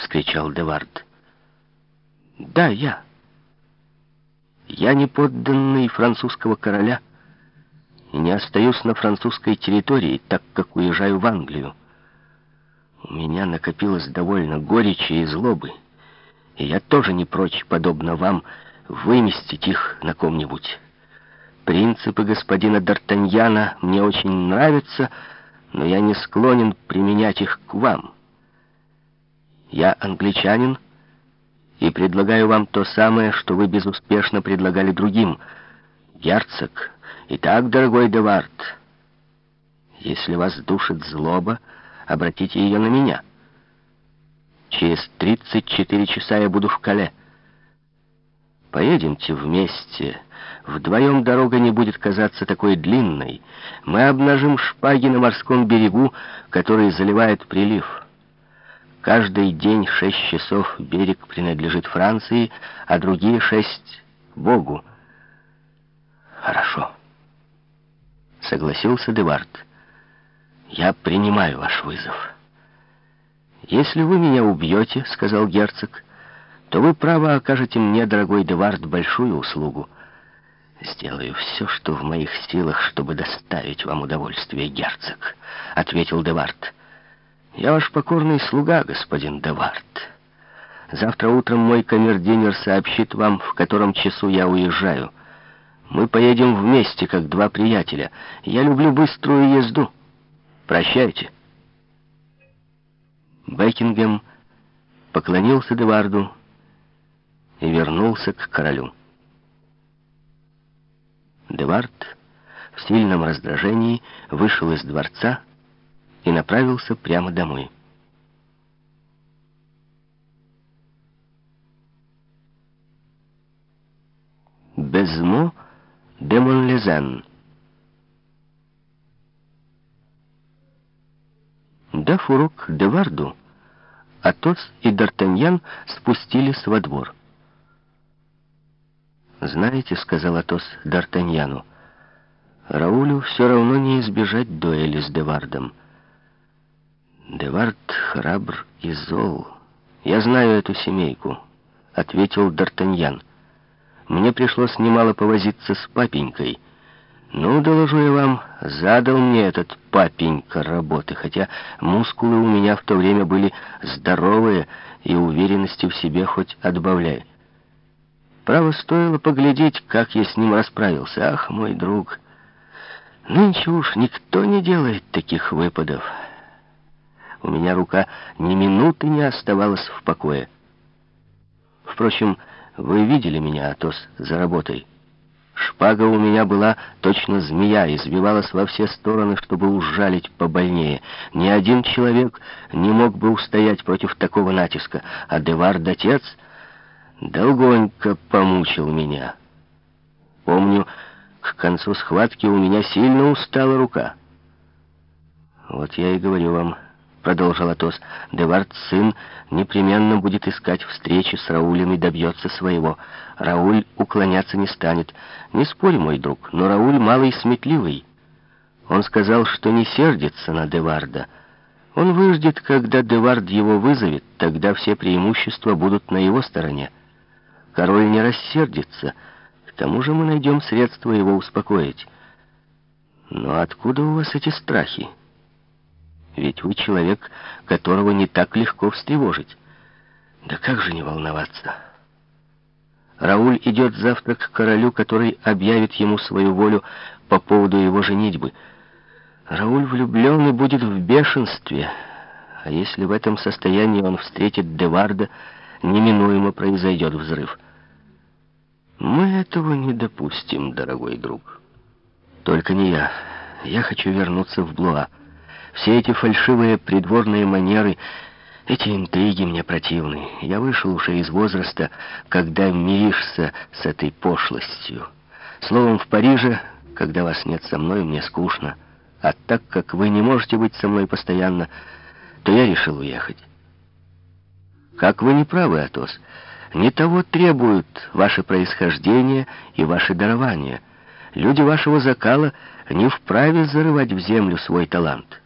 вскричал Девард. «Да, я. Я не подданный французского короля и не остаюсь на французской территории, так как уезжаю в Англию. У меня накопилось довольно горечи и злобы, и я тоже не прочь, подобно вам, выместить их на ком-нибудь. Принципы господина Д'Артаньяна мне очень нравятся, но я не склонен применять их к вам. Я англичанин и предлагаю вам то самое, что вы безуспешно предлагали другим. Герцог, итак, дорогой Девард, если вас душит злоба, обратите ее на меня. Через 34 часа я буду в Кале. Поедемте вместе. Вдвоем дорога не будет казаться такой длинной. Мы обнажим шпаги на морском берегу, который заливает прилив. Каждый день шесть часов берег принадлежит Франции, а другие шесть — Богу. Хорошо. Согласился Девард. Я принимаю ваш вызов. Если вы меня убьете, — сказал герцог, — то вы, право, окажете мне, дорогой Девард, большую услугу. «Сделаю все, что в моих силах, чтобы доставить вам удовольствие, герцог», — ответил Девард. «Я ваш покорный слуга, господин Девард. Завтра утром мой камердинер сообщит вам, в котором часу я уезжаю. Мы поедем вместе, как два приятеля. Я люблю быструю езду. Прощайте». Бекингем поклонился Деварду и вернулся к королю. Девард в сильном раздражении вышел из дворца и направился прямо домой. Безмо де Монлезен Дав урок Деварду, Атос и Д'Артаньян спустились во двор. «Знаете, — сказал Атос Д'Артаньяну, — Раулю все равно не избежать дуэли с Девардом. Девард храбр и зол. Я знаю эту семейку, — ответил Д'Артаньян. Мне пришлось немало повозиться с папенькой. Ну, доложу я вам, задал мне этот папенька работы, хотя мускулы у меня в то время были здоровые и уверенности в себе хоть отбавляй. Право, стоило поглядеть, как я с ним расправился. Ах, мой друг, нынче уж никто не делает таких выпадов. У меня рука ни минуты не оставалась в покое. Впрочем, вы видели меня, Атос, за работой. Шпага у меня была точно змея, извивалась во все стороны, чтобы ужалить побольнее. Ни один человек не мог бы устоять против такого натиска, а Девард-отец долгонько помучил меня. Помню, к концу схватки у меня сильно устала рука. Вот я и говорю вам, продолжил Атос, Девард сын непременно будет искать встречи с Раулем и добьется своего. Рауль уклоняться не станет. Не спорь, мой друг, но Рауль малый сметливый. Он сказал, что не сердится на Деварда. Он выждет, когда Девард его вызовет, тогда все преимущества будут на его стороне. Король не рассердится. К тому же мы найдем средства его успокоить. Но откуда у вас эти страхи? Ведь вы человек, которого не так легко встревожить. Да как же не волноваться? Рауль идет завтра к королю, который объявит ему свою волю по поводу его женитьбы. Рауль влюблен и будет в бешенстве. А если в этом состоянии он встретит Деварда, неминуемо произойдет взрыв. Мы этого не допустим, дорогой друг. Только не я. Я хочу вернуться в Блуа. Все эти фальшивые придворные манеры, эти интриги мне противны. Я вышел уже из возраста, когда миришься с этой пошлостью. Словом, в Париже, когда вас нет со мной, мне скучно. А так как вы не можете быть со мной постоянно, то я решил уехать. Как вы не правы, Атос. Не того требуют ваше происхождение и ваши дарования. Люди вашего закала не вправе зарывать в землю свой талант.